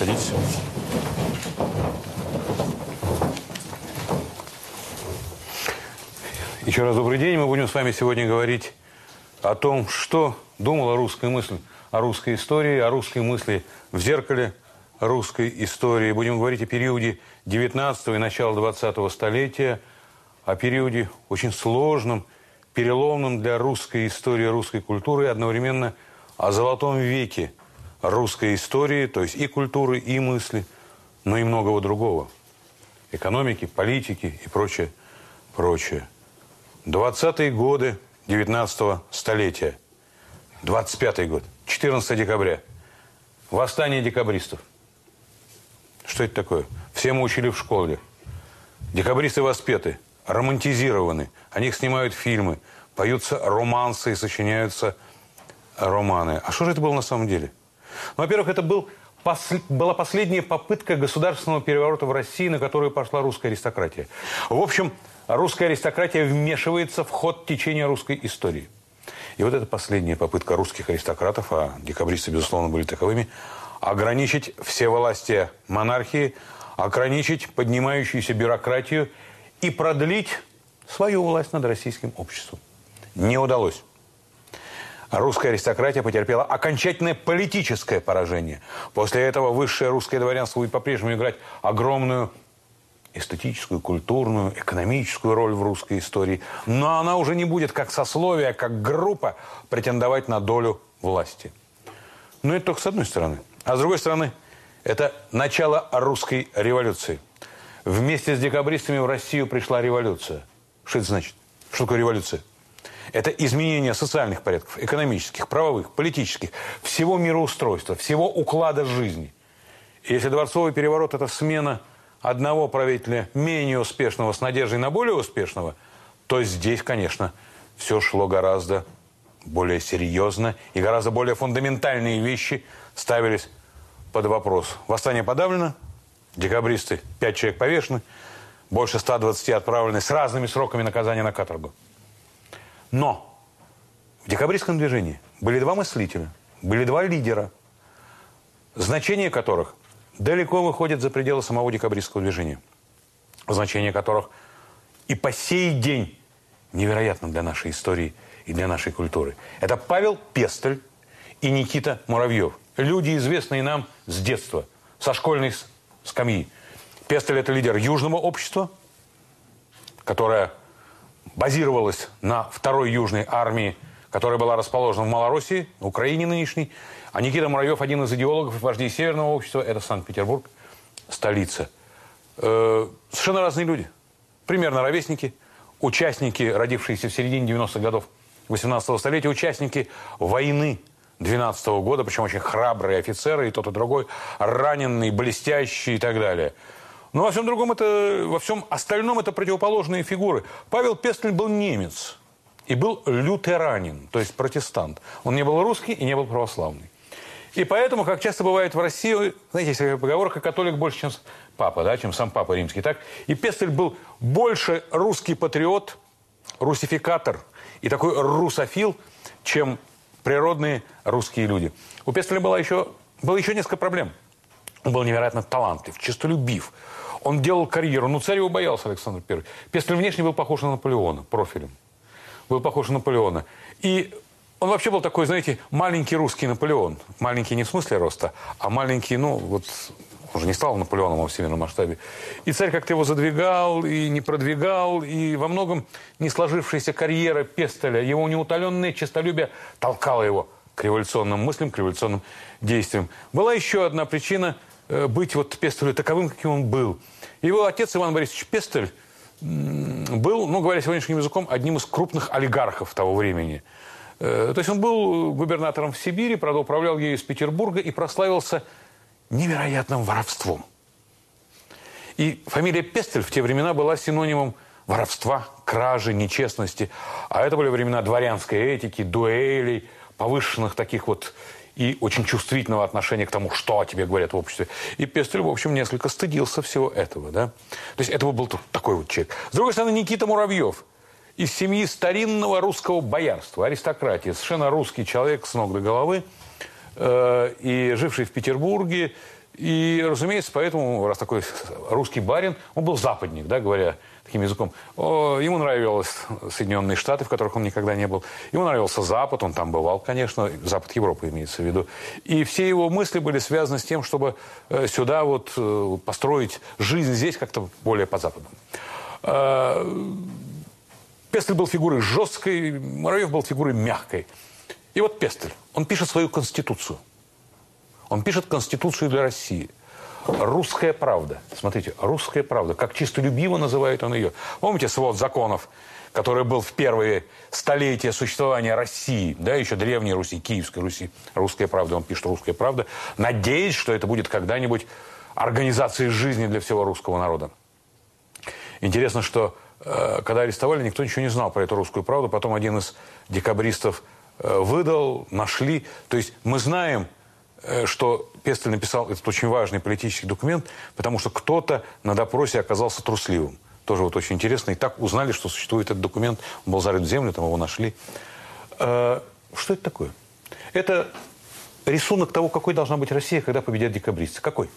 Садитесь. Еще раз добрый день. Мы будем с вами сегодня говорить о том, что думала русская мысль о русской истории, о русской мысли в зеркале русской истории. Будем говорить о периоде 19 и начала 20 столетия, о периоде очень сложном, переломном для русской истории, русской культуры, и одновременно о золотом веке русской истории, то есть и культуры, и мысли, но и многого другого. Экономики, политики и прочее, прочее. 20-е годы 19 столетия. 25-й год. 14 декабря. Восстание декабристов. Что это такое? Все мы учили в школе. Декабристы воспеты, романтизированы. О них снимают фильмы, поются романсы и сочиняются романы. А что же это было на самом деле? Во-первых, это был, была последняя попытка государственного переворота в России, на которую пошла русская аристократия. В общем, русская аристократия вмешивается в ход течения русской истории. И вот эта последняя попытка русских аристократов, а декабристы, безусловно, были таковыми, ограничить все власти монархии, ограничить поднимающуюся бюрократию и продлить свою власть над российским обществом. Не удалось. Русская аристократия потерпела окончательное политическое поражение. После этого высшее русское дворянство будет по-прежнему играть огромную эстетическую, культурную, экономическую роль в русской истории. Но она уже не будет как сословие, как группа претендовать на долю власти. Но это только с одной стороны. А с другой стороны, это начало русской революции. Вместе с декабристами в Россию пришла революция. Что это значит? Что такое революция? Это изменение социальных порядков, экономических, правовых, политических, всего мироустройства, всего уклада жизни. И если дворцовый переворот – это смена одного правителя менее успешного с надеждой на более успешного, то здесь, конечно, все шло гораздо более серьезно и гораздо более фундаментальные вещи ставились под вопрос. Восстание подавлено, декабристы, пять человек повешены, больше 120 отправлены с разными сроками наказания на каторгу. Но в декабристском движении были два мыслителя, были два лидера, значение которых далеко выходит за пределы самого декабристского движения, значение которых и по сей день невероятно для нашей истории и для нашей культуры. Это Павел Пестель и Никита Муравьев. Люди, известные нам с детства, со школьной скамьи. Пестель – это лидер Южного общества, которое базировалась на второй южной армии, которая была расположена в Малороссии, Украине нынешней. А Никита Муравьев, один из идеологов и вождей Северного общества, это Санкт-Петербург, столица. Э, совершенно разные люди. Примерно ровесники, участники, родившиеся в середине 90-х годов 18-го столетия, участники войны 12 -го года, причем очень храбрые офицеры, и тот, и другой, раненые, блестящие и так далее – но во всем другом это, во всем остальном это противоположные фигуры. Павел Пестель был немец и был лютеранин, то есть протестант. Он не был русский и не был православный. И поэтому, как часто бывает в России, знаете, есть поговорка «католик больше, чем папа», да, чем сам папа римский. Так? И Пестель был больше русский патриот, русификатор и такой русофил, чем природные русские люди. У Пестеля было еще, было еще несколько проблем. Он был невероятно талантлив, честолюбив. Он делал карьеру. Ну, царь его боялся, Александр Первый. Пестель внешне был похож на Наполеона, профилем. Был похож на Наполеона. И он вообще был такой, знаете, маленький русский Наполеон. Маленький не в смысле роста, а маленький, ну, вот он же не стал Наполеоном во всемирном масштабе. И царь как-то его задвигал и не продвигал, и во многом не сложившаяся карьера Пестеля, его неутоленное честолюбие толкало его к революционным мыслям, к революционным действиям. Была еще одна причина – быть вот Пестелю таковым, каким он был. Его отец Иван Борисович Пестель был, ну, говоря сегодняшним языком, одним из крупных олигархов того времени. Э, то есть он был губернатором в Сибири, правда, управлял ею из Петербурга и прославился невероятным воровством. И фамилия Пестель в те времена была синонимом воровства, кражи, нечестности. А это были времена дворянской этики, дуэлей, повышенных таких вот и очень чувствительного отношения к тому, что о тебе говорят в обществе. И Пестель, в общем, несколько стыдился всего этого. Да? То есть этого был такой вот человек. С другой стороны, Никита Муравьев из семьи старинного русского боярства, аристократии, совершенно русский человек с ног до головы, э, и живший в Петербурге, и, разумеется, поэтому, раз такой русский барин, он был западник, да, говоря таким языком. Ему нравились Соединенные Штаты, в которых он никогда не был. Ему нравился Запад, он там бывал, конечно, Запад Европы имеется в виду. И все его мысли были связаны с тем, чтобы э, сюда вот э, построить жизнь здесь как-то более по-западному. А, Пестель был фигурой жесткой, Муравьев был фигурой мягкой. И вот Пестель, он пишет свою конституцию – он пишет Конституцию для России. Русская правда. Смотрите, русская правда. Как чистолюбиво называет он ее. Помните свод законов, который был в первые столетия существования России, да, еще древней Руси, Киевской Руси. Русская правда, он пишет русская правда. Надеясь, что это будет когда-нибудь организацией жизни для всего русского народа. Интересно, что э, когда арестовали, никто ничего не знал про эту русскую правду. Потом один из декабристов э, выдал, нашли. То есть мы знаем что Пестель написал этот очень важный политический документ, потому что кто-то на допросе оказался трусливым. Тоже вот очень интересно. И так узнали, что существует этот документ. Он был зарыт в землю, там его нашли. Э, что это такое? Это рисунок того, какой должна быть Россия, когда победят декабристы. Какой?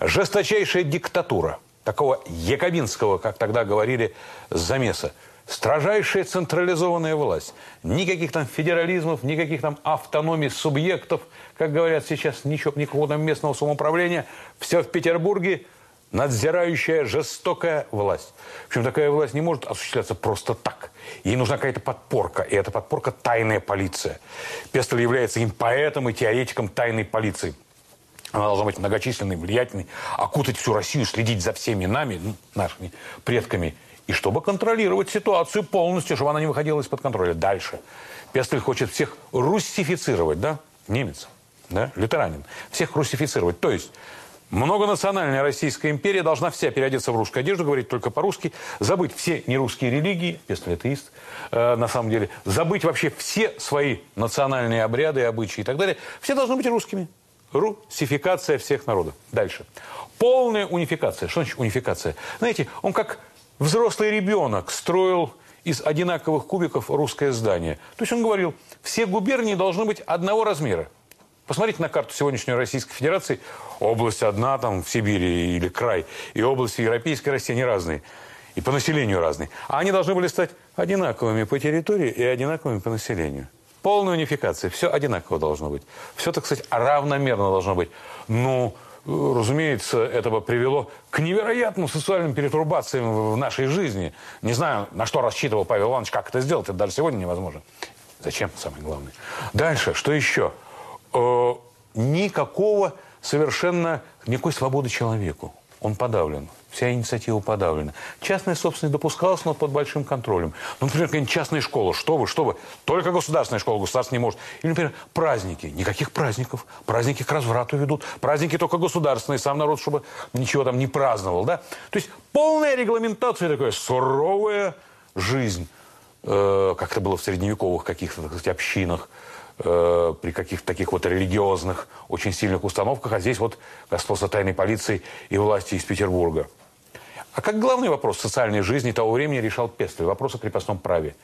Жесточайшая диктатура. Такого якобинского, как тогда говорили, замеса строжайшая централизованная власть. Никаких там федерализмов, никаких там автономий субъектов, как говорят сейчас, ничего, никакого там местного самоуправления. Все в Петербурге надзирающая жестокая власть. Причем такая власть не может осуществляться просто так. Ей нужна какая-то подпорка, и эта подпорка – тайная полиция. Пестель является им поэтом и теоретиком тайной полиции. Она должна быть многочисленной, влиятельной, окутать всю Россию, следить за всеми нами, ну, нашими предками – и чтобы контролировать ситуацию полностью, чтобы она не выходила из-под контроля. Дальше. Пестель хочет всех русифицировать, да? Немец, да? Лютеранин. Всех русифицировать. То есть Многонациональная Российская империя должна вся переодеться в русскую одежду, говорить только по-русски, забыть все нерусские религии, Пестель атеист, э, на самом деле, забыть вообще все свои национальные обряды, обычаи и так далее. Все должны быть русскими. Русификация всех народов. Дальше. Полная унификация. Что значит унификация? Знаете, он как взрослый ребенок строил из одинаковых кубиков русское здание. То есть он говорил, все губернии должны быть одного размера. Посмотрите на карту сегодняшней Российской Федерации. Область одна там в Сибири или край. И области Европейской России, они разные. И по населению разные. А они должны были стать одинаковыми по территории и одинаковыми по населению. Полная унификация. Все одинаково должно быть. Все, так сказать, равномерно должно быть. Ну, разумеется, это бы привело к невероятным социальным перетурбациям в нашей жизни. Не знаю, на что рассчитывал Павел Иванович, как это сделать, это даже сегодня невозможно. Зачем, самое главное. Дальше, что еще? Э, никакого совершенно, никакой свободы человеку. Он подавлен. Вся инициатива подавлена. Частная собственность допускалась, но под большим контролем. Ну, например, какая-нибудь частная школа. Что вы, что вы? Только государственная школа, государство не может. Или, например, праздники. Никаких праздников. Праздники к разврату ведут. Праздники только государственные. Сам народ, чтобы ничего там не праздновал. Да? То есть полная регламентация такая суровая жизнь. Э, как это было в средневековых каких-то, так сказать, общинах. Э, при каких-то таких вот религиозных, очень сильных установках, а здесь вот господство тайной полиции и власти из Петербурга. А как главный вопрос социальной жизни того времени решал Пестель, вопрос о крепостном праве.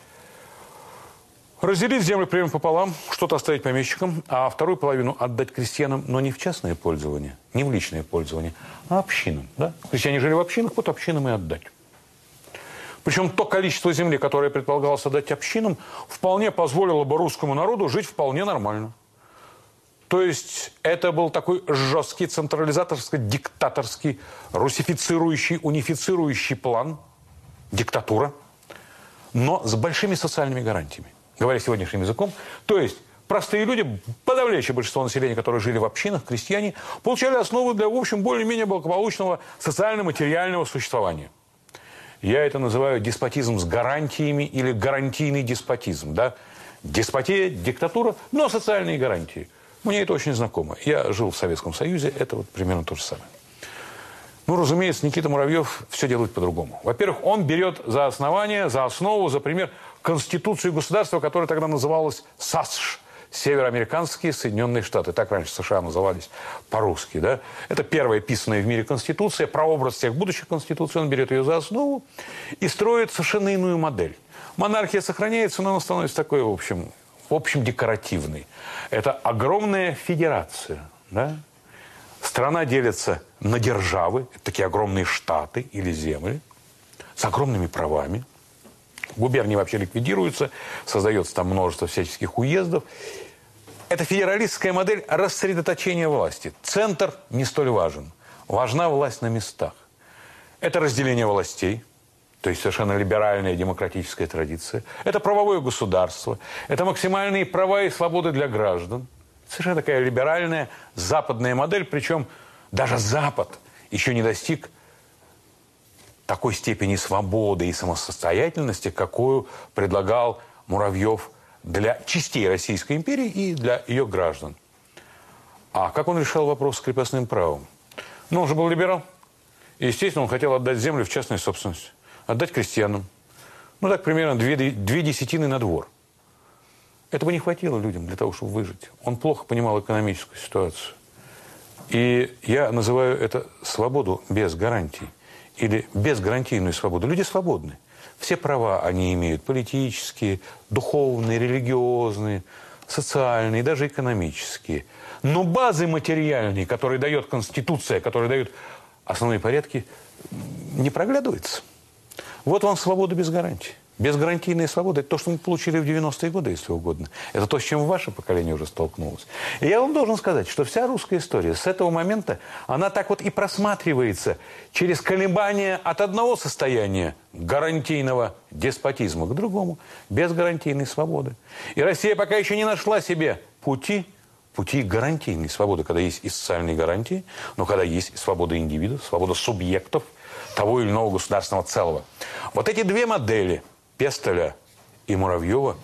Разделить землю примерно пополам, что-то оставить помещикам, а вторую половину отдать крестьянам, но не в частное пользование, не в личное пользование, а общинам. Да? Крестьяне жили в общинах, вот общинам и отдать. Причем то количество земли, которое предполагалось отдать общинам, вполне позволило бы русскому народу жить вполне нормально. То есть это был такой жесткий централизаторский, диктаторский, русифицирующий, унифицирующий план, диктатура, но с большими социальными гарантиями, говоря сегодняшним языком. То есть простые люди, подавляющее большинство населения, которые жили в общинах, крестьяне, получали основы для, в общем, более-менее благополучного социально-материального существования – Я это называю деспотизм с гарантиями или гарантийный деспотизм. Да? Деспотия, диктатура, но социальные гарантии. Мне это очень знакомо. Я жил в Советском Союзе, это вот примерно то же самое. Ну, разумеется, Никита Муравьев все делает по-другому. Во-первых, он берет за основание, за основу, за пример Конституцию государства, которое тогда называлось САСШ – Североамериканские Соединенные Штаты. Так раньше США назывались по-русски. Да? Это первая писанная в мире конституция. Прообраз всех будущих конституций. Он берет ее за основу и строит совершенно иную модель. Монархия сохраняется, но она становится такой, в общем, в общем декоративной. Это огромная федерация. Да? Страна делится на державы, такие огромные штаты или земли, с огромными правами. Губернии вообще ликвидируются, создается там множество всяческих уездов. Это федералистская модель рассредоточения власти. Центр не столь важен. Важна власть на местах. Это разделение властей, то есть совершенно либеральная демократическая традиция. Это правовое государство. Это максимальные права и свободы для граждан. Совершенно такая либеральная западная модель, причем даже Запад еще не достиг такой степени свободы и самосостоятельности, какую предлагал Муравьев для частей Российской империи и для ее граждан. А как он решал вопрос с крепостным правом? Ну, он же был либерал. Естественно, он хотел отдать землю в частную собственность. Отдать крестьянам. Ну, так примерно две, две десятины на двор. Этого не хватило людям для того, чтобы выжить. Он плохо понимал экономическую ситуацию. И я называю это свободу без гарантий или безгарантийную свободу. Люди свободны. Все права они имеют, политические, духовные, религиозные, социальные, даже экономические. Но базы материальные, которые дает Конституция, которые дают основные порядки, не проглядывается. Вот вам свобода без гарантии. Безгарантийная свобода – это то, что мы получили в 90-е годы, если угодно. Это то, с чем ваше поколение уже столкнулось. И я вам должен сказать, что вся русская история с этого момента, она так вот и просматривается через колебания от одного состояния гарантийного деспотизма к другому, без гарантийной свободы. И Россия пока еще не нашла себе пути, пути гарантийной свободы, когда есть и социальные гарантии, но когда есть и свобода индивидов, свобода субъектов того или иного государственного целого. Вот эти две модели – Пестеля и Муравьева,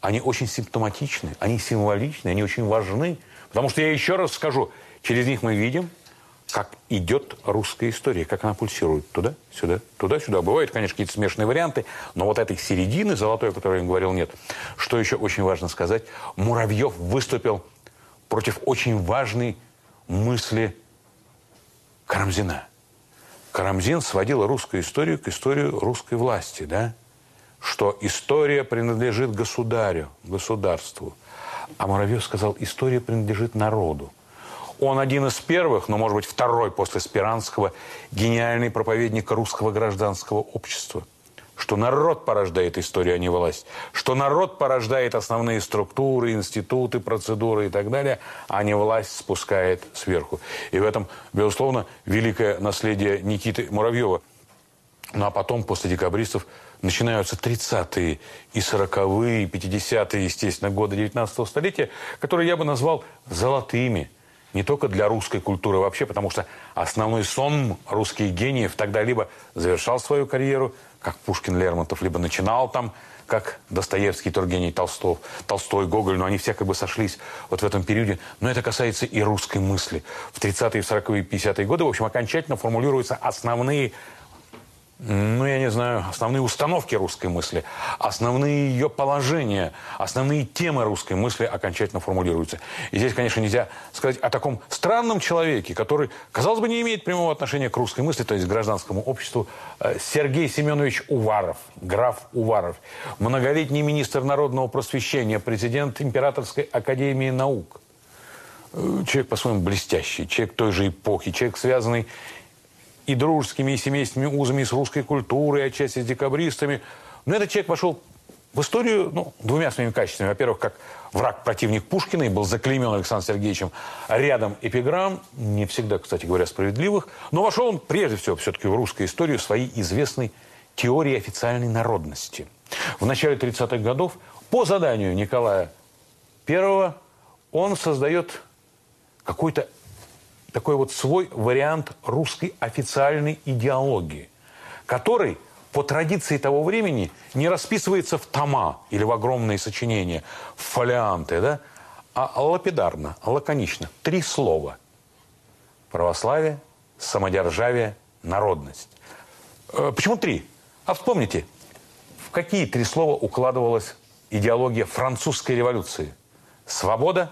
они очень симптоматичны, они символичны, они очень важны. Потому что я еще раз скажу, через них мы видим, как идет русская история, как она пульсирует туда, сюда, туда, сюда. Бывают, конечно, какие-то смешанные варианты, но вот этой середины золотой, о которой я говорил, нет. Что еще очень важно сказать? Муравьев выступил против очень важной мысли Карамзина. Карамзин сводил русскую историю к истории русской власти, да? Что история принадлежит государю, государству. А Муравьев сказал, история принадлежит народу. Он один из первых, но, может быть, второй после Спиранского, гениальный проповедник русского гражданского общества. Что народ порождает историю, а не власть. Что народ порождает основные структуры, институты, процедуры и так далее, а не власть спускает сверху. И в этом, безусловно, великое наследие Никиты Муравьева. Ну а потом, после декабристов, начинаются 30-е и 40-е, и 50-е, естественно, годы 19 столетия, которые я бы назвал золотыми. Не только для русской культуры вообще, потому что основной сон русских гениев тогда либо завершал свою карьеру, как Пушкин, Лермонтов, либо начинал там, как Достоевский, Тургенев, Толстов, Толстой, Гоголь, но они все как бы сошлись вот в этом периоде. Но это касается и русской мысли. В 30-е, 40-е, 50-е годы, в общем, окончательно формулируются основные ну, я не знаю, основные установки русской мысли, основные ее положения, основные темы русской мысли окончательно формулируются. И здесь, конечно, нельзя сказать о таком странном человеке, который, казалось бы, не имеет прямого отношения к русской мысли, то есть к гражданскому обществу, э, Сергей Семенович Уваров, граф Уваров, многолетний министр народного просвещения, президент Императорской академии наук. Э, человек, по-своему, блестящий, человек той же эпохи, человек, связанный и дружескими, и семейственными узами, и с русской культурой, и отчасти с декабристами. Но этот человек вошел в историю ну, двумя своими качествами. Во-первых, как враг-противник Пушкина и был заклеймен Александром Сергеевичем рядом эпиграмм, не всегда, кстати говоря, справедливых. Но вошел он прежде всего все-таки в русскую историю своей известной теории официальной народности. В начале 30-х годов по заданию Николая I он создает какой-то такой вот свой вариант русской официальной идеологии, который по традиции того времени не расписывается в тома или в огромные сочинения, в фолианты, да, а лапидарно, лаконично. Три слова. Православие, самодержавие, народность. Э, почему три? А вспомните, в какие три слова укладывалась идеология французской революции? Свобода,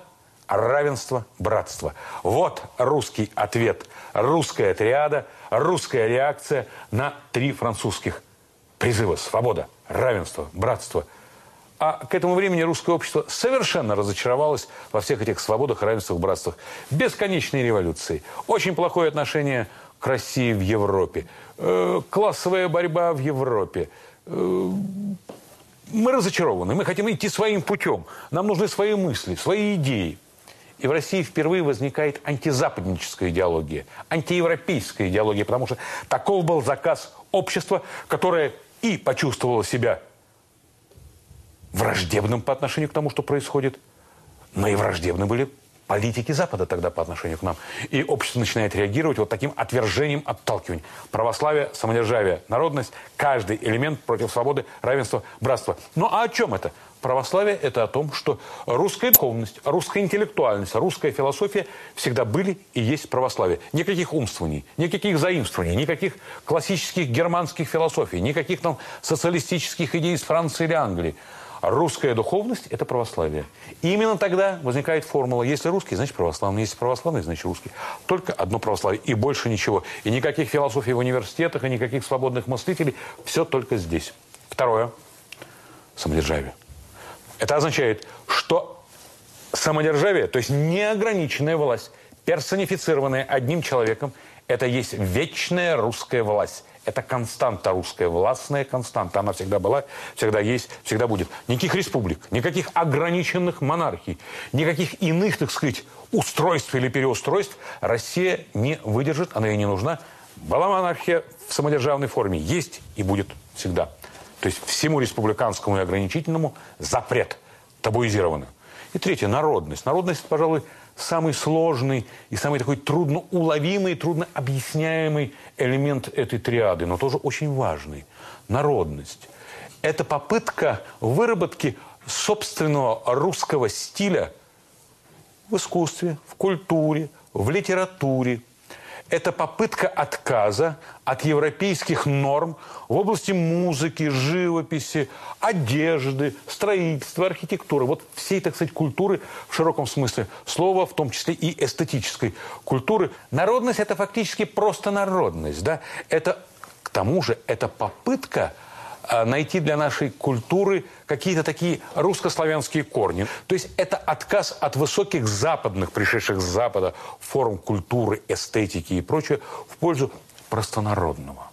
равенство, братство. Вот русский ответ, русская триада, русская реакция на три французских призыва. Свобода, равенство, братство. А к этому времени русское общество совершенно разочаровалось во всех этих свободах, равенствах, братствах. Бесконечные революции. Очень плохое отношение к России в Европе. Э, классовая борьба в Европе. Э, мы разочарованы. Мы хотим идти своим путем. Нам нужны свои мысли, свои идеи. И в России впервые возникает антизападническая идеология, антиевропейская идеология, потому что таков был заказ общества, которое и почувствовало себя враждебным по отношению к тому, что происходит, но и враждебны были политики Запада тогда по отношению к нам. И общество начинает реагировать вот таким отвержением, отталкиванием. Православие, самодержавие, народность, каждый элемент против свободы, равенства, братства. Ну а о чем это? Православие – это о том, что русская духовность, русская интеллектуальность, русская философия всегда были и есть православие. Никаких умствований, никаких заимствований, никаких классических германских философий, никаких там социалистических идей из Франции или Англии. Русская духовность – это православие. И именно тогда возникает формула, если русский, значит православный, если православный, значит русский. Только одно православие и больше ничего. И никаких философий в университетах, и никаких свободных мыслителей. Все только здесь. Второе – самодержавие. Это означает, что самодержавие, то есть неограниченная власть, персонифицированная одним человеком, это есть вечная русская власть. Это константа русская, властная константа. Она всегда была, всегда есть, всегда будет. Никаких республик, никаких ограниченных монархий, никаких иных, так сказать, устройств или переустройств Россия не выдержит, она ей не нужна. Была монархия в самодержавной форме, есть и будет всегда. То есть всему республиканскому и ограничительному запрет табуизировано. И третье – народность. Народность, пожалуй, самый сложный и самый такой трудно уловимый, трудно объясняемый элемент этой триады, но тоже очень важный. Народность. Это попытка выработки собственного русского стиля в искусстве, в культуре, в литературе – это попытка отказа от европейских норм в области музыки, живописи, одежды, строительства, архитектуры. Вот всей, так сказать, культуры в широком смысле слова, в том числе и эстетической культуры. Народность – это фактически просто народность. Да? Это, к тому же, это попытка найти для нашей культуры какие-то такие русско-славянские корни. То есть это отказ от высоких западных, пришедших с Запада, форм культуры, эстетики и прочее, в пользу простонародного.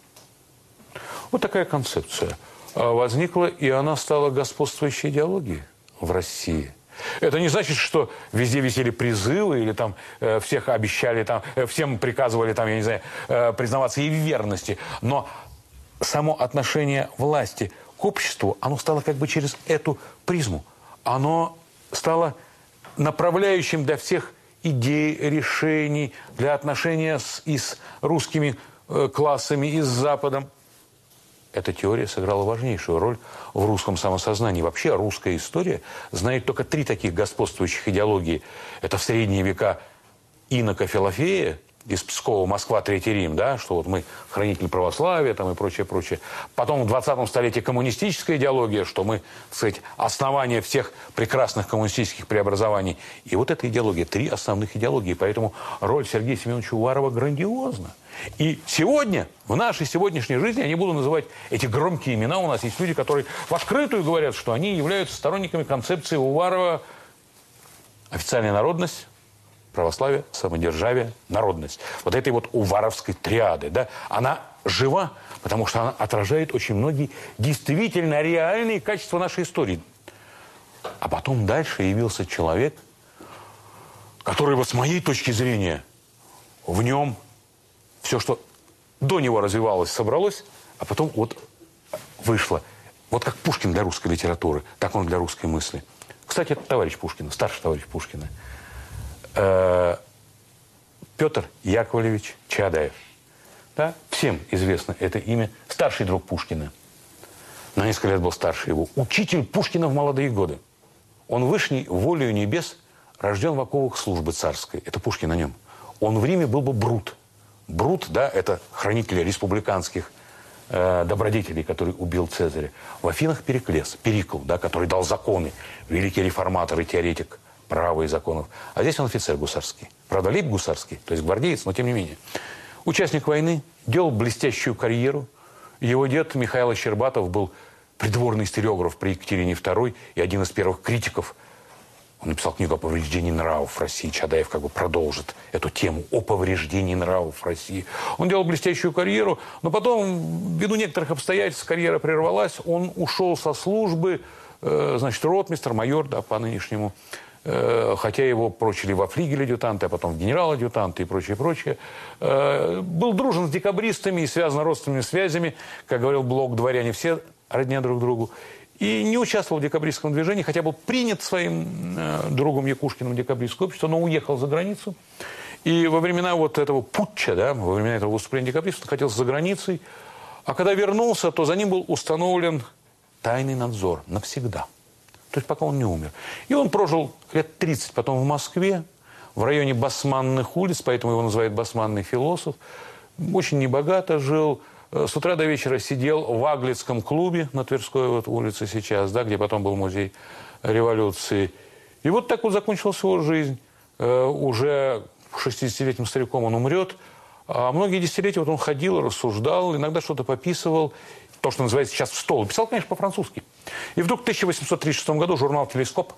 Вот такая концепция а, возникла, и она стала господствующей идеологией в России – это не значит, что везде висели призывы или там э, всех обещали, там, э, всем приказывали, там, я не знаю, э, признаваться и в верности. Но само отношение власти к обществу, оно стало как бы через эту призму. Оно стало направляющим для всех идей, решений, для отношения с, и с русскими э, классами, и с Западом. Эта теория сыграла важнейшую роль в русском самосознании. Вообще русская история знает только три таких господствующих идеологии. Это в средние века инока Филофея, из Пскова, Москва, Третий Рим, да, что вот мы хранитель православия там и прочее, прочее. Потом в 20-м столетии коммунистическая идеология, что мы, так сказать, основание всех прекрасных коммунистических преобразований. И вот эта идеология, три основных идеологии. Поэтому роль Сергея Семеновича Уварова грандиозна. И сегодня, в нашей сегодняшней жизни, я не буду называть эти громкие имена, у нас есть люди, которые в открытую говорят, что они являются сторонниками концепции Уварова официальная народность, православие, самодержавие, народность. Вот этой вот уваровской триады, да, она жива, потому что она отражает очень многие действительно реальные качества нашей истории. А потом дальше явился человек, который вот с моей точки зрения в нем все, что до него развивалось, собралось, а потом вот вышло. Вот как Пушкин для русской литературы, так он для русской мысли. Кстати, это товарищ Пушкина, старший товарищ Пушкина э, Петр Яковлевич Чадаев. Да? Всем известно это имя. Старший друг Пушкина. на несколько лет был старше его, учитель Пушкина в молодые годы. Он вышний волею небес рожден в оковах службы царской. Это Пушкин на нем. Он в Риме был бы Брут. Брут, да, это хранитель республиканских э, добродетелей, который убил Цезаря. В Афинах Переклес, Перикл, да, который дал законы, великий реформатор и теоретик права и законов. А здесь он офицер гусарский. Правда, лейб гусарский, то есть гвардеец, но тем не менее. Участник войны, делал блестящую карьеру. Его дед Михаил Щербатов был придворный стереограф при Екатерине II и один из первых критиков. Он написал книгу о повреждении нравов в России. Чадаев как бы продолжит эту тему о повреждении нравов в России. Он делал блестящую карьеру, но потом, ввиду некоторых обстоятельств, карьера прервалась. Он ушел со службы, э, значит, ротмистр, майор, да, по нынешнему. Э, хотя его прочили во флигель адъютанты, а потом в генерал-адъютанты и прочее, прочее. Э, был дружен с декабристами и связан родственными связями. Как говорил Блок, дворяне все родня друг другу. И не участвовал в декабристском движении, хотя был принят своим э, другом Якушкиным в декабристское общество, но уехал за границу. И во времена вот этого путча, да, во времена этого выступления декабристов, он хотел за границей. А когда вернулся, то за ним был установлен тайный надзор навсегда. То есть пока он не умер. И он прожил лет 30 потом в Москве, в районе Басманных улиц, поэтому его называют Басманный философ. Очень небогато жил. Э, с утра до вечера сидел в Аглицком клубе на Тверской вот улице сейчас, да, где потом был музей революции. И вот так вот закончилась его жизнь. Э, уже 60-летним стариком он умрет. А многие десятилетия вот он ходил, рассуждал, иногда что-то пописывал то, что называется сейчас в стол. Писал, конечно, по-французски. И вдруг в 1836 году журнал «Телескоп»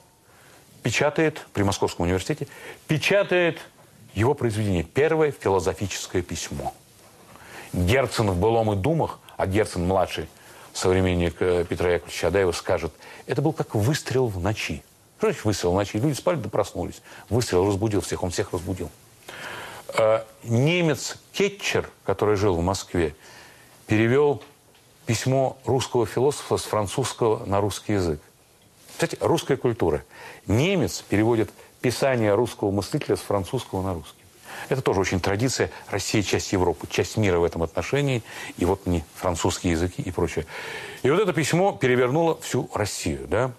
печатает, при Московском университете, печатает его произведение «Первое философическое письмо». Герцен в «Былом и думах», а Герцен младший современник э, Петра Яковлевича Адаева скажет, это был как выстрел в ночи. Что значит выстрел в ночи? Люди спали да проснулись. Выстрел разбудил всех, он всех разбудил. Э, немец Кетчер, который жил в Москве, перевел письмо русского философа с французского на русский язык. Кстати, русская культура. Немец переводит писание русского мыслителя с французского на русский. Это тоже очень традиция. Россия часть Европы, часть мира в этом отношении. И вот не французские языки и прочее. И вот это письмо перевернуло всю Россию. Да?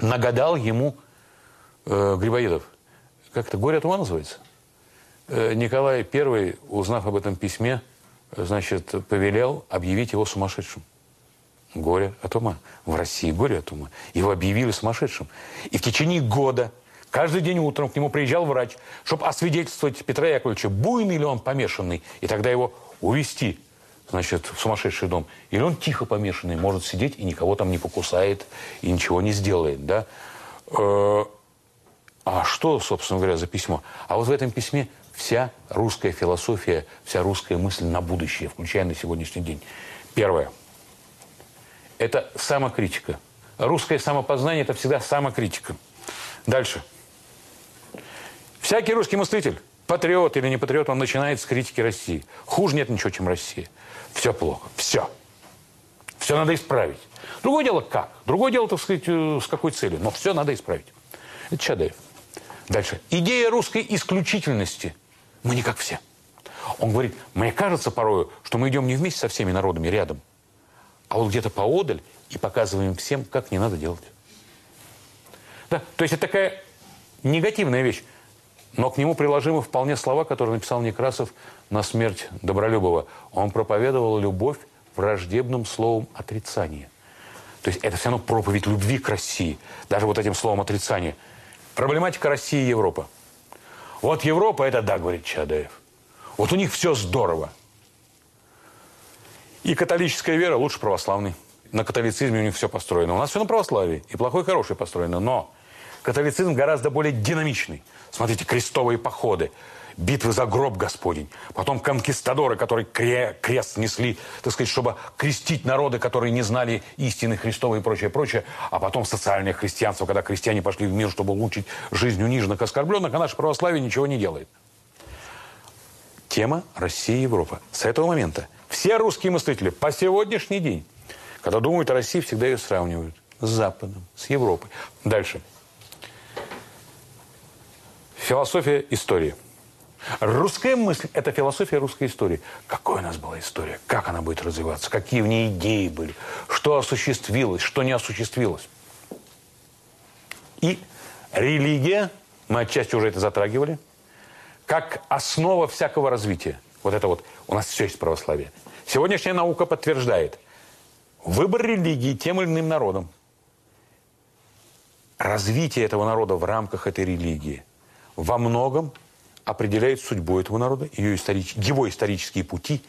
Нагадал ему э, Грибоедов. Как это? «Горе от ума» называется? Э, Николай I, узнав об этом письме, значит, повелел объявить его сумасшедшим. Горе от ума. В России горе от ума. Его объявили сумасшедшим. И в течение года Каждый день утром к нему приезжал врач, чтобы освидетельствовать Петра Яковлевича, буйный ли он помешанный, и тогда его увезти, значит, в сумасшедший дом. Или он тихо помешанный, может сидеть и никого там не покусает, и ничего не сделает, да. Э, а что, собственно говоря, за письмо? А вот в этом письме вся русская философия, вся русская мысль на будущее, включая на сегодняшний день. Первое. Это самокритика. Русское самопознание – это всегда самокритика. Дальше. Всякий русский мыслитель, патриот или не патриот, он начинает с критики России. Хуже нет ничего, чем Россия. Все плохо. Все. Все надо исправить. Другое дело как? Другое дело, так сказать, э, с какой целью. Но все надо исправить. Это Чадаев. Дальше. Идея русской исключительности – мы не как все. Он говорит, мне кажется порою, что мы идем не вместе со всеми народами рядом, а вот где-то поодаль и показываем всем, как не надо делать. Да, то есть это такая негативная вещь. Но к нему приложимы вполне слова, которые написал Некрасов на смерть Добролюбова. Он проповедовал любовь враждебным словом отрицания. То есть это все равно проповедь любви к России. Даже вот этим словом отрицания. Проблематика России и Европы. Вот Европа, это да, говорит Чадаев. Вот у них все здорово. И католическая вера лучше православной. На католицизме у них все построено. У нас все на православии. И плохое, и хорошее построено. Но католицизм гораздо более динамичный. Смотрите, крестовые походы – битвы за гроб Господень, потом конкистадоры, которые крест несли, так сказать, чтобы крестить народы, которые не знали истины Христовой и прочее, прочее, а потом социальное христианство, когда крестьяне пошли в мир, чтобы улучшить жизнь униженных, оскорбленных, а наше православие ничего не делает. Тема Россия и Европа. С этого момента все русские мыслители по сегодняшний день, когда думают о России, всегда ее сравнивают с Западом, с Европой. Дальше. Философия истории – Русская мысль – это философия русской истории. Какой у нас была история? Как она будет развиваться? Какие в ней идеи были? Что осуществилось? Что не осуществилось? И религия, мы отчасти уже это затрагивали, как основа всякого развития. Вот это вот, у нас все есть православие. Сегодняшняя наука подтверждает, выбор религии тем или иным народом, развитие этого народа в рамках этой религии во многом определяет судьбу этого народа, ее историч... его исторические пути,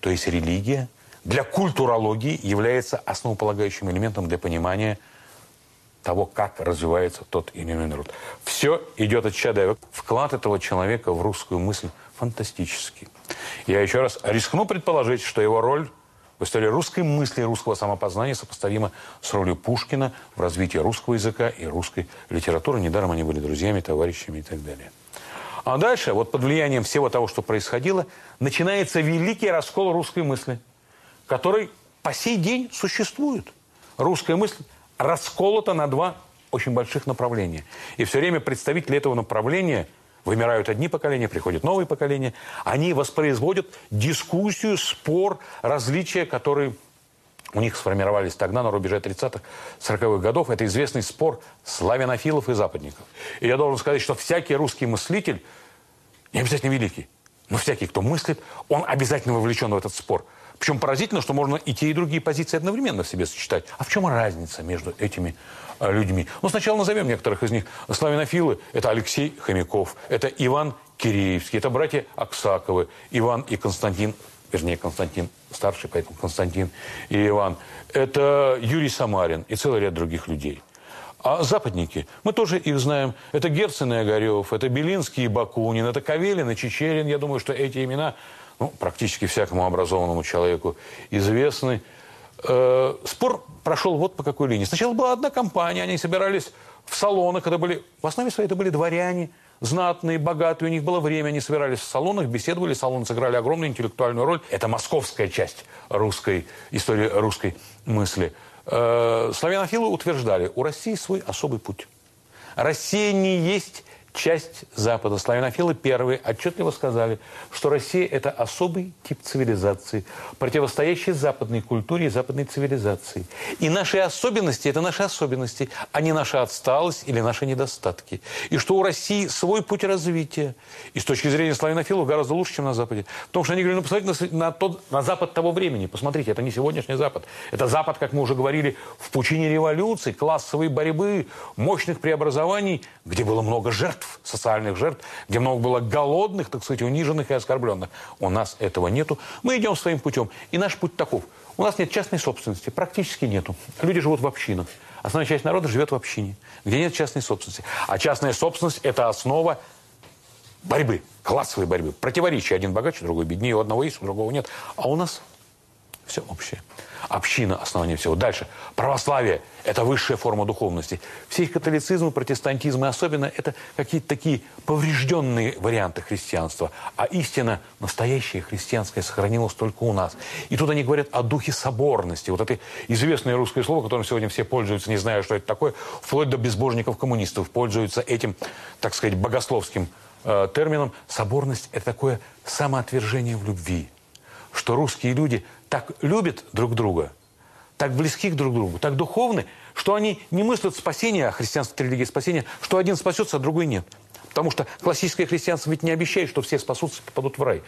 то есть религия, для культурологии является основополагающим элементом для понимания того, как развивается тот или иной народ. Все идет от чадаева. Вклад этого человека в русскую мысль фантастический. Я еще раз рискну предположить, что его роль в истории русской мысли, русского самопознания сопоставима с ролью Пушкина в развитии русского языка и русской литературы. Недаром они были друзьями, товарищами и так далее. А дальше, вот под влиянием всего того, что происходило, начинается великий раскол русской мысли, который по сей день существует. Русская мысль расколота на два очень больших направления. И все время представители этого направления вымирают одни поколения, приходят новые поколения. Они воспроизводят дискуссию, спор, различия, которые у них сформировались тогда, на рубеже 30-х, 40-х годов. Это известный спор славянофилов и западников. И я должен сказать, что всякий русский мыслитель, не обязательно великий, но всякий, кто мыслит, он обязательно вовлечен в этот спор. Причем поразительно, что можно и те, и другие позиции одновременно в себе сочетать. А в чем разница между этими э, людьми? Ну, сначала назовем некоторых из них. Славянофилы – это Алексей Хомяков, это Иван Киреевский, это братья Аксаковы, Иван и Константин вернее, Константин старший, поэтому Константин и Иван, это Юрий Самарин и целый ряд других людей. А западники, мы тоже их знаем. Это Герцен и Огарев, это Белинский и Бакунин, это Кавелин и Чечерин. Я думаю, что эти имена ну, практически всякому образованному человеку известны. Э, спор прошел вот по какой линии. Сначала была одна компания, они собирались в салонах, это были, в основе своей это были дворяне, знатные, богатые, у них было время, они собирались в салонах, беседовали, салоны сыграли огромную интеллектуальную роль. Это московская часть русской истории, русской мысли. Э, славянофилы утверждали, у России свой особый путь. Россия не есть часть Запада. Славянофилы первые отчетливо сказали, что Россия – это особый тип цивилизации, противостоящий западной культуре и западной цивилизации. И наши особенности – это наши особенности, а не наша отсталость или наши недостатки. И что у России свой путь развития. И с точки зрения славянофилов гораздо лучше, чем на Западе. Потому что они говорили, ну, посмотрите на, на, тот, на Запад того времени. Посмотрите, это не сегодняшний Запад. Это Запад, как мы уже говорили, в пучине революции, классовой борьбы, мощных преобразований, где было много жертв жертв, социальных жертв, где много было голодных, так сказать, униженных и оскорбленных. У нас этого нету. Мы идем своим путем. И наш путь таков. У нас нет частной собственности, практически нету. Люди живут в общинах. Основная часть народа живет в общине, где нет частной собственности. А частная собственность – это основа борьбы, классовой борьбы. Противоречия. Один богаче, другой беднее. У одного есть, у другого нет. А у нас все общее. Община – основание всего. Дальше. Православие – это высшая форма духовности. Все католицизм, протестантизм и особенно – это какие-то такие поврежденные варианты христианства. А истина, настоящая христианская, сохранилась только у нас. И тут они говорят о духе соборности. Вот это известное русское слово, которым сегодня все пользуются, не знаю, что это такое, вплоть до безбожников-коммунистов пользуются этим, так сказать, богословским э, термином. Соборность – это такое самоотвержение в любви – что русские люди так любят друг друга, так близки к друг другу, так духовны, что они не мыслят спасения, а христианство – религия спасения, что один спасется, а другой нет. Потому что классическое христианство ведь не обещает, что все спасутся и попадут в рай.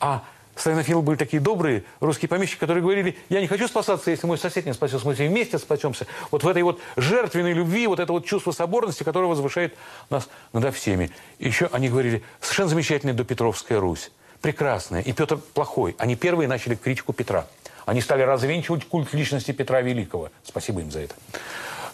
А славянофилы были такие добрые русские помещики, которые говорили, я не хочу спасаться, если мой сосед не спасется, мы все вместе спасемся. Вот в этой вот жертвенной любви, вот это вот чувство соборности, которое возвышает нас над всеми. И еще они говорили, совершенно замечательная допетровская Русь прекрасная, и Петр плохой. Они первые начали критику Петра. Они стали развенчивать культ личности Петра Великого. Спасибо им за это.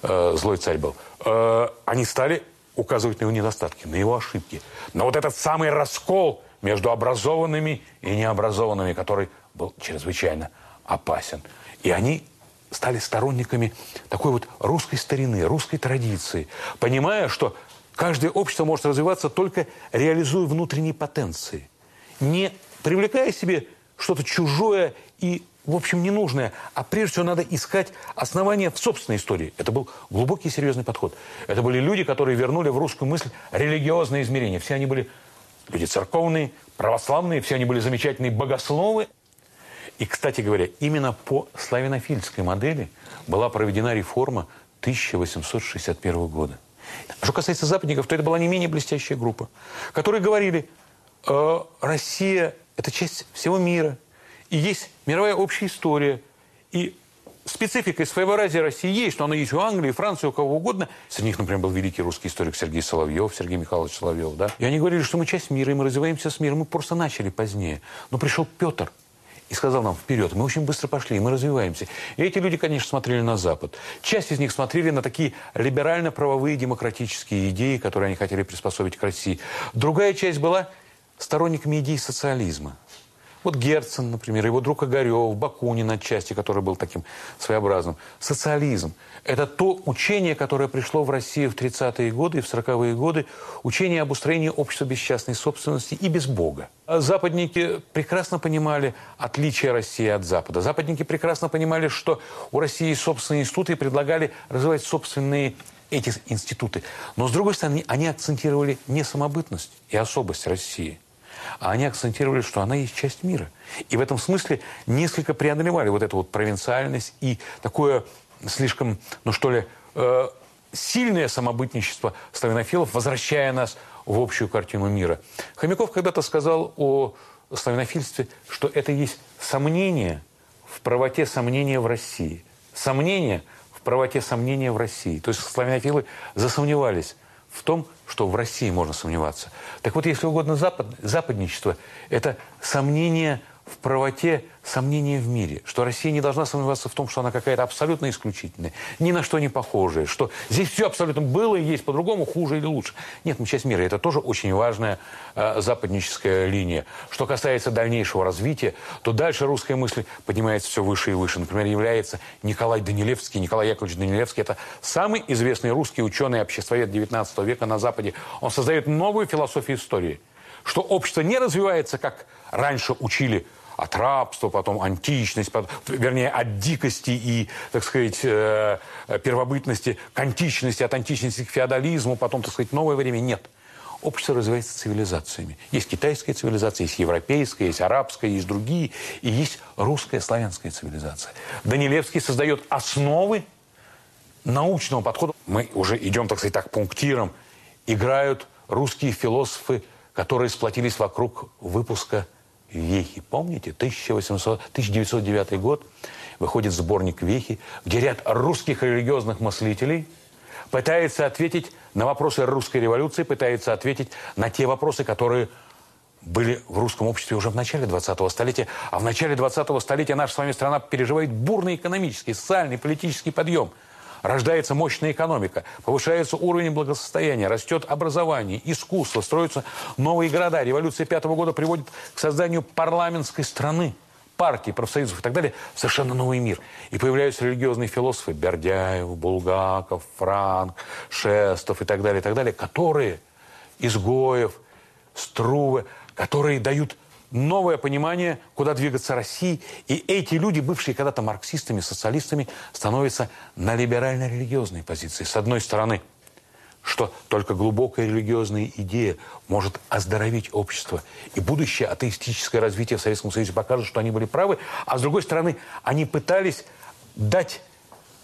Э, злой царь был. Э, они стали указывать на его недостатки, на его ошибки. Но вот этот самый раскол между образованными и необразованными, который был чрезвычайно опасен. И они стали сторонниками такой вот русской старины, русской традиции, понимая, что каждое общество может развиваться только реализуя внутренние потенции – не привлекая себе что-то чужое и, в общем, ненужное, а прежде всего надо искать основания в собственной истории. Это был глубокий и серьезный подход. Это были люди, которые вернули в русскую мысль религиозное измерение. Все они были люди церковные, православные, все они были замечательные богословы. И, кстати говоря, именно по славянофильской модели была проведена реформа 1861 года. Что касается западников, то это была не менее блестящая группа, которые говорили, э, Россия – это часть всего мира, и есть мировая общая история, и специфика и своеобразие России есть, что она есть у Англии, Франции, у кого угодно. Среди них, например, был великий русский историк Сергей Соловьев, Сергей Михайлович Соловьев. Да? И они говорили, что мы часть мира, и мы развиваемся с миром. Мы просто начали позднее. Но пришел Петр и сказал нам вперед. Мы очень быстро пошли, мы развиваемся. И эти люди, конечно, смотрели на Запад. Часть из них смотрели на такие либерально-правовые демократические идеи, которые они хотели приспособить к России. Другая часть была сторонниками идей социализма. Вот Герцен, например, его друг Огарев, Бакунин отчасти, который был таким своеобразным. Социализм – это то учение, которое пришло в Россию в 30-е годы и в 40-е годы, учение об устроении общества без частной собственности и без Бога. Западники прекрасно понимали отличие России от Запада. Западники прекрасно понимали, что у России есть собственные институты и предлагали развивать собственные эти институты. Но, с другой стороны, они акцентировали не самобытность и особость России – а они акцентировали, что она есть часть мира. И в этом смысле несколько преодолевали вот эту вот провинциальность и такое слишком, ну что ли, э, сильное самобытничество славянофилов, возвращая нас в общую картину мира. Хомяков когда-то сказал о славянофильстве, что это есть сомнение в правоте сомнения в России. Сомнение в правоте сомнения в России. То есть славянофилы засомневались в том, что в России можно сомневаться. Так вот, если угодно, запад, западничество – это сомнение в правоте сомнения в мире, что Россия не должна сомневаться в том, что она какая-то абсолютно исключительная, ни на что не похожая, что здесь все абсолютно было и есть по-другому, хуже или лучше. Нет, мы часть мира. Это тоже очень важная э, западническая линия. Что касается дальнейшего развития, то дальше русская мысль поднимается все выше и выше. Например, является Николай Данилевский. Николай Яковлевич Данилевский – это самый известный русский ученый, обществовед 19 века на Западе. Он создает новую философию истории – что общество не развивается, как раньше учили от рабства, потом античность, потом, вернее, от дикости и, так сказать, э, первобытности к античности, от античности к феодализму, потом, так сказать, новое время. Нет. Общество развивается цивилизациями. Есть китайская цивилизация, есть европейская, есть арабская, есть другие, и есть русская, славянская цивилизация. Данилевский создает основы научного подхода. Мы уже идем, так сказать, так пунктиром. Играют русские философы, которые сплотились вокруг выпуска Вехи. Помните, 1800, 1909 год выходит сборник Вехи, где ряд русских религиозных мыслителей пытается ответить на вопросы русской революции, пытается ответить на те вопросы, которые были в русском обществе уже в начале 20-го столетия. А в начале 20-го столетия наша с вами страна переживает бурный экономический, социальный, политический подъем – рождается мощная экономика, повышается уровень благосостояния, растет образование, искусство, строятся новые города. Революция пятого года приводит к созданию парламентской страны партий, профсоюзов и так далее, совершенно новый мир. И появляются религиозные философы Бердяев, Булгаков, Франк, Шестов и так далее, и так далее, которые, Изгоев, Струве, которые дают новое понимание, куда двигаться России. И эти люди, бывшие когда-то марксистами, социалистами, становятся на либерально-религиозной позиции. С одной стороны, что только глубокая религиозная идея может оздоровить общество. И будущее атеистическое развитие в Советском Союзе покажет, что они были правы. А с другой стороны, они пытались дать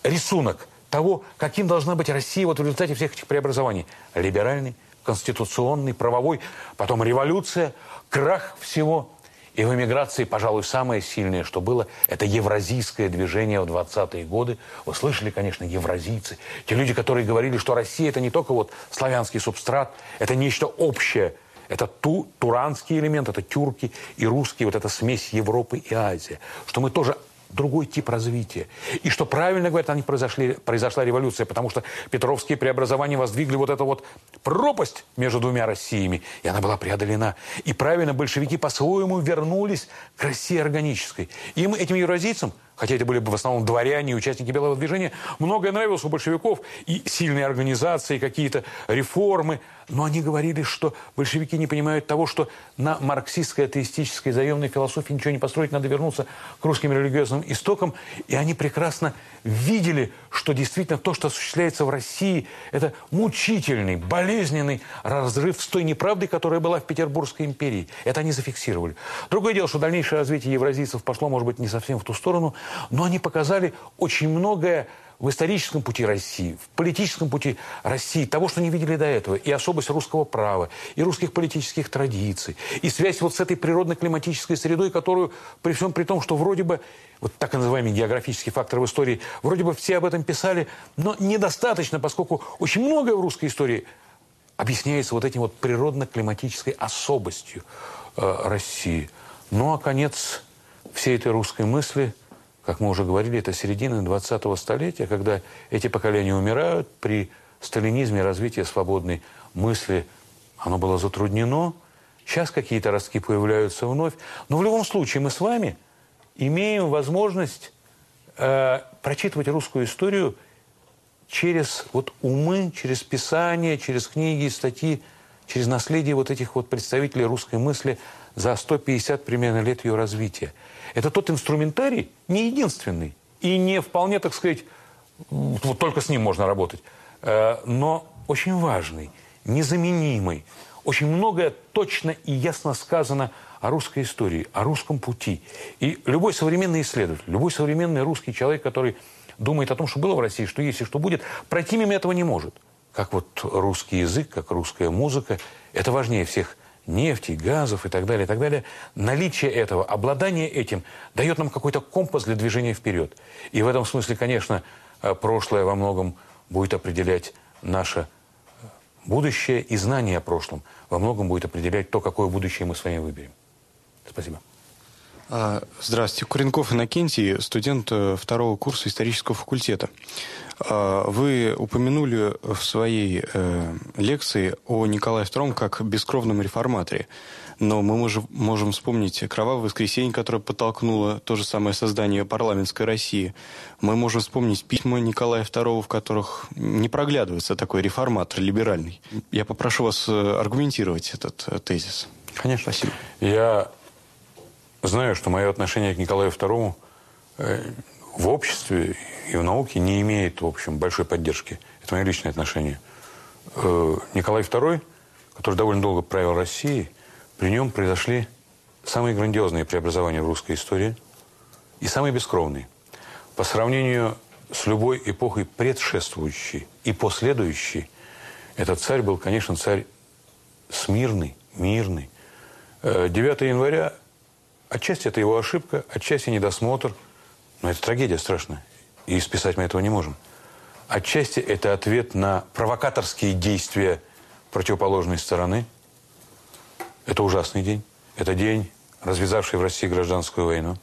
рисунок того, каким должна быть Россия вот в результате всех этих преобразований. Либеральный, конституционный, правовой, потом революция, крах всего. И в эмиграции, пожалуй, самое сильное, что было, это евразийское движение в 20-е годы. Вы слышали, конечно, евразийцы. Те люди, которые говорили, что Россия – это не только вот славянский субстрат, это нечто общее. Это ту, туранский элемент, это тюрки и русские, вот эта смесь Европы и Азии. Что мы тоже другой тип развития. И что правильно говорят, они произошли, произошла революция, потому что Петровские преобразования воздвигли вот эту вот пропасть между двумя Россиями, и она была преодолена. И правильно большевики по-своему вернулись к России органической. Им, этим евразийцам, хотя это были бы в основном дворяне и участники белого движения, многое нравилось у большевиков, и сильные организации, какие-то реформы. Но они говорили, что большевики не понимают того, что на марксистской, атеистической, заемной философии ничего не построить, надо вернуться к русским религиозным истокам. И они прекрасно видели, что действительно то, что осуществляется в России, это мучительный, болезненный разрыв с той неправдой, которая была в Петербургской империи. Это они зафиксировали. Другое дело, что дальнейшее развитие евразийцев пошло, может быть, не совсем в ту сторону, но они показали очень многое в историческом пути России, в политическом пути России, того, что не видели до этого, и особость русского права, и русских политических традиций, и связь вот с этой природно-климатической средой, которую при всем при том, что вроде бы, вот так называемый географический фактор в истории, вроде бы все об этом писали, но недостаточно, поскольку очень многое в русской истории объясняется вот этим вот природно-климатической особостью э, России. Ну, а конец всей этой русской мысли – как мы уже говорили, это середина 20-го столетия, когда эти поколения умирают, при сталинизме развитие свободной мысли, оно было затруднено. Сейчас какие-то ростки появляются вновь. Но в любом случае мы с вами имеем возможность э, прочитывать русскую историю через вот умы, через писания, через книги, статьи, через наследие вот этих вот представителей русской мысли за 150 примерно лет ее развития. Это тот инструментарий, не единственный, и не вполне, так сказать, вот только с ним можно работать, э, но очень важный, незаменимый. Очень многое точно и ясно сказано о русской истории, о русском пути. И любой современный исследователь, любой современный русский человек, который думает о том, что было в России, что есть и что будет, пройти мимо этого не может. Как вот русский язык, как русская музыка, это важнее всех нефти, газов и так далее, и так далее, наличие этого, обладание этим дает нам какой-то компас для движения вперед. И в этом смысле, конечно, э, прошлое во многом будет определять наше э, будущее, и знание о прошлом во многом будет определять то, какое будущее мы с вами выберем. Спасибо. А, здравствуйте. Куренков Иннокентий, студент э, второго курса исторического факультета. А, вы упомянули в своей э, лекции о Николае II как бескровном реформаторе. Но мы можем, можем вспомнить кровавое воскресенье, которое подтолкнуло то же самое создание парламентской России. Мы можем вспомнить письма Николая II, в которых не проглядывается такой реформатор либеральный. Я попрошу вас э, аргументировать этот тезис. Конечно. Спасибо. Я знаю, что мое отношение к Николаю II э, в обществе и в науке не имеет, в общем, большой поддержки. Это мое личное отношение. Э, Николай II, который довольно долго правил Россией, при нем произошли самые грандиозные преобразования в русской истории и самые бескровные. По сравнению с любой эпохой предшествующей и последующей, этот царь был, конечно, царь смирный, мирный. 9 э, января Отчасти это его ошибка, отчасти недосмотр. Но это трагедия страшная. И списать мы этого не можем. Отчасти это ответ на провокаторские действия противоположной стороны. Это ужасный день. Это день, развязавший в России гражданскую войну.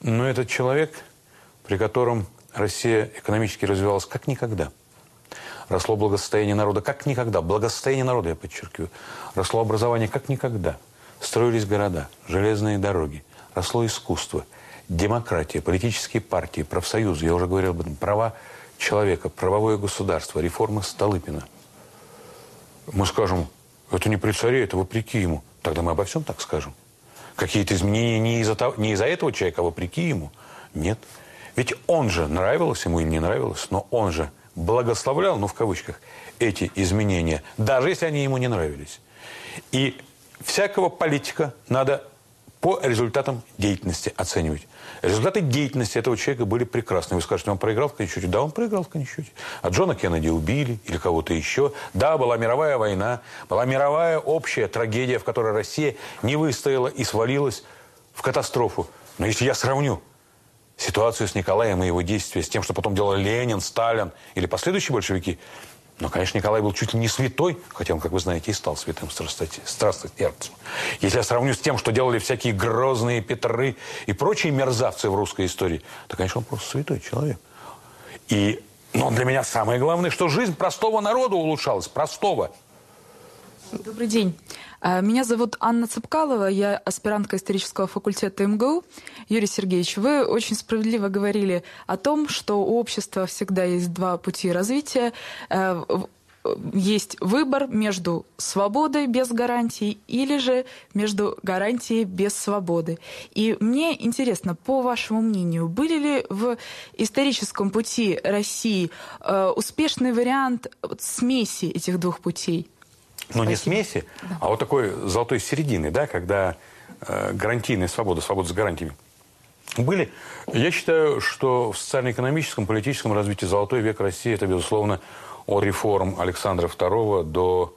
Но этот человек, при котором Россия экономически развивалась как никогда. Росло благосостояние народа как никогда. Благосостояние народа, я подчеркиваю. Росло образование как никогда. Строились города, железные дороги, росло искусство, демократия, политические партии, профсоюзы, я уже говорил об этом, права человека, правовое государство, реформа Столыпина. Мы скажем, это не при царе, это вопреки ему. Тогда мы обо всем так скажем. Какие-то изменения не из-за, того, не из-за этого человека, а вопреки ему. Нет. Ведь он же, нравилось ему или не нравилось, но он же благословлял, ну в кавычках, эти изменения, даже если они ему не нравились. И всякого политика надо по результатам деятельности оценивать. Результаты деятельности этого человека были прекрасны. Вы скажете, он проиграл в конечете? Да, он проиграл в конечете. А Джона Кеннеди убили или кого-то еще. Да, была мировая война, была мировая общая трагедия, в которой Россия не выстояла и свалилась в катастрофу. Но если я сравню ситуацию с Николаем и его действия с тем, что потом делал Ленин, Сталин или последующие большевики, но, конечно, Николай был чуть ли не святой, хотя он, как вы знаете, и стал святым страстотерпцем. Если я сравню с тем, что делали всякие грозные Петры и прочие мерзавцы в русской истории, то, конечно, он просто святой человек. И, но для меня самое главное, что жизнь простого народа улучшалась. Простого. Добрый день. А, меня зовут Анна Цыпкалова, я аспирантка исторического факультета МГУ. Юрий Сергеевич, вы очень справедливо говорили о том, что у общества всегда есть два пути развития. Э, есть выбор между свободой без гарантий или же между гарантией без свободы. И мне интересно, по вашему мнению, были ли в историческом пути России э, успешный вариант смеси этих двух путей? Но Спасибо. не смеси, да. а вот такой золотой середины, да, когда э, гарантийная свобода, свобода с гарантиями были. Я считаю, что в социально-экономическом, политическом развитии золотой век России это, безусловно, от реформ Александра II до,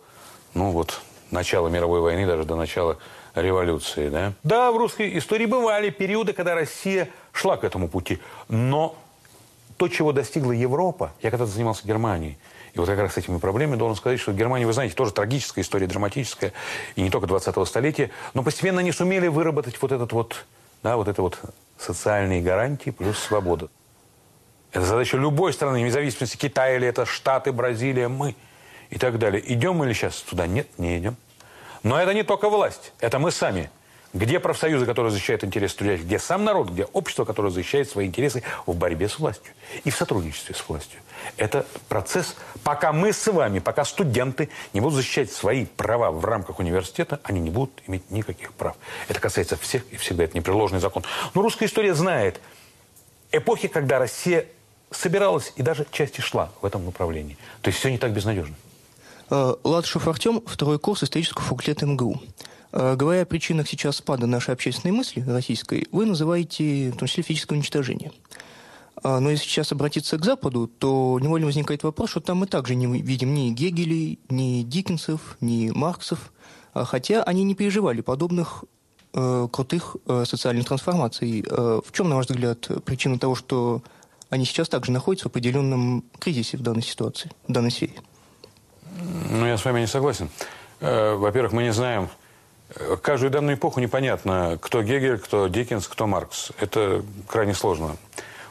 ну вот, начала мировой войны, даже до начала революции, да? Да, в русской истории бывали периоды, когда Россия шла к этому пути, но то, чего достигла Европа, я когда-то занимался Германией, и вот как раз с этими проблемами должен сказать, что в Германии, вы знаете, тоже трагическая история, драматическая, и не только 20-го столетия, но постепенно не сумели выработать вот этот вот, да, вот это вот социальные гарантии плюс свобода. Это задача любой страны, независимости Китая или это Штаты, Бразилия, мы и так далее. Идем мы ли сейчас туда? Нет, не идем. Но это не только власть, это мы сами – где профсоюзы, которые защищают интересы трудящих? Где сам народ? Где общество, которое защищает свои интересы в борьбе с властью и в сотрудничестве с властью? Это процесс, пока мы с вами, пока студенты не будут защищать свои права в рамках университета, они не будут иметь никаких прав. Это касается всех и всегда. Это непреложный закон. Но русская история знает эпохи, когда Россия собиралась и даже части шла в этом направлении. То есть все не так безнадежно. Э, Ладышев Артем, второй курс исторического факультета МГУ. Э, говоря о причинах сейчас спада нашей общественной мысли российской, вы называете в том числе физическое уничтожение. А, но если сейчас обратиться к Западу, то невольно возникает вопрос, что там мы также не видим ни Гегелей, ни Диккенсов, ни Марксов, а, хотя они не переживали подобных э, крутых э, социальных трансформаций. Э, в чем, на ваш взгляд, причина того, что они сейчас также находятся в определенном кризисе в данной ситуации, в данной сфере? Ну, я с вами не согласен. Э, во-первых, мы не знаем, каждую данную эпоху непонятно, кто Гегель, кто Диккенс, кто Маркс. Это крайне сложно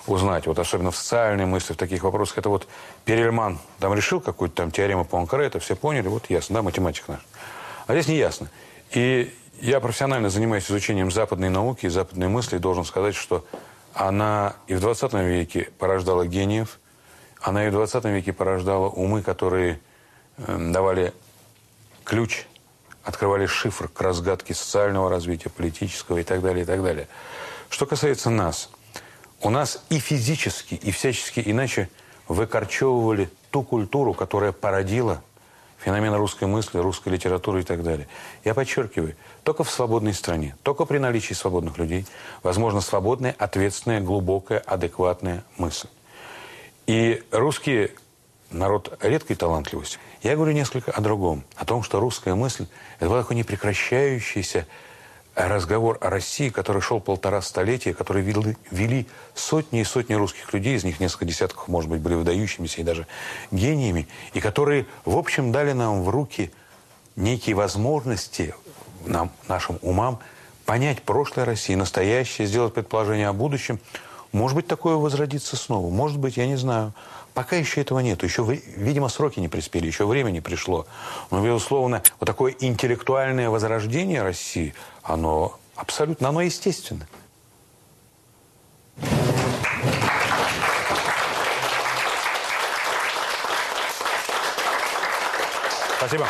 узнать, вот особенно в социальной мысли, в таких вопросах. Это вот Перельман там решил какую-то там теорему Пуанкаре, это все поняли, вот ясно, да, математик наш. А здесь не ясно. И я профессионально занимаюсь изучением западной науки и западной мысли, и должен сказать, что она и в 20 веке порождала гениев, она и в 20 веке порождала умы, которые э, давали ключ открывали шифр к разгадке социального развития, политического и так далее, и так далее. Что касается нас, у нас и физически, и всячески иначе выкорчевывали ту культуру, которая породила феномен русской мысли, русской литературы и так далее. Я подчеркиваю, только в свободной стране, только при наличии свободных людей возможно свободная, ответственная, глубокая, адекватная мысль. И русские народ редкой талантливости. Я говорю несколько о другом. О том, что русская мысль – это был такой непрекращающийся разговор о России, который шел полтора столетия, который вели, вели сотни и сотни русских людей, из них несколько десятков, может быть, были выдающимися и даже гениями, и которые, в общем, дали нам в руки некие возможности нам, нашим умам понять прошлое России, настоящее, сделать предположение о будущем. Может быть, такое возродится снова. Может быть, я не знаю. Пока еще этого нет. Еще, видимо, сроки не приспели, еще время не пришло. Но, безусловно, вот такое интеллектуальное возрождение России, оно абсолютно, оно естественно. Спасибо.